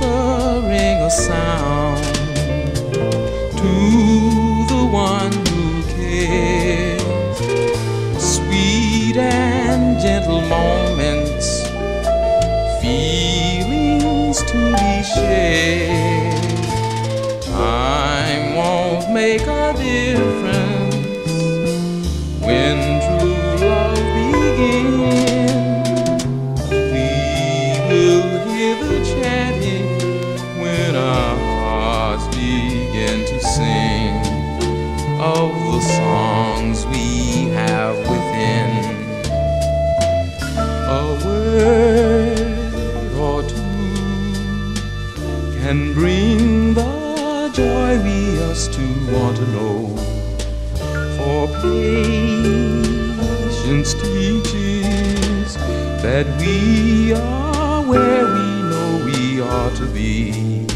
whispering a sound to the one who cares. Sweet and gentle moments, feelings to be shared. Time won't make a difference the songs we have within. A word or two can bring the joy we used to want to know. For patience teaches that we are where we know we ought to be.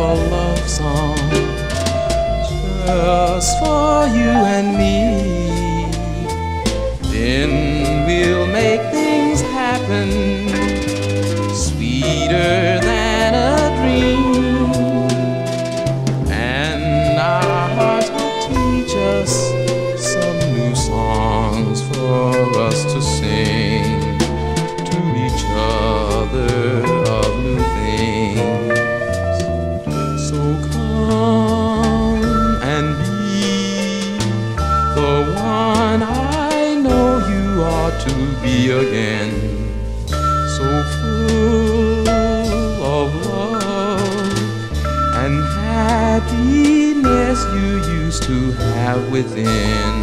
A love song just for you and me. Then we'll make things happen sweeter to be again. So full of love and happiness you used to have within.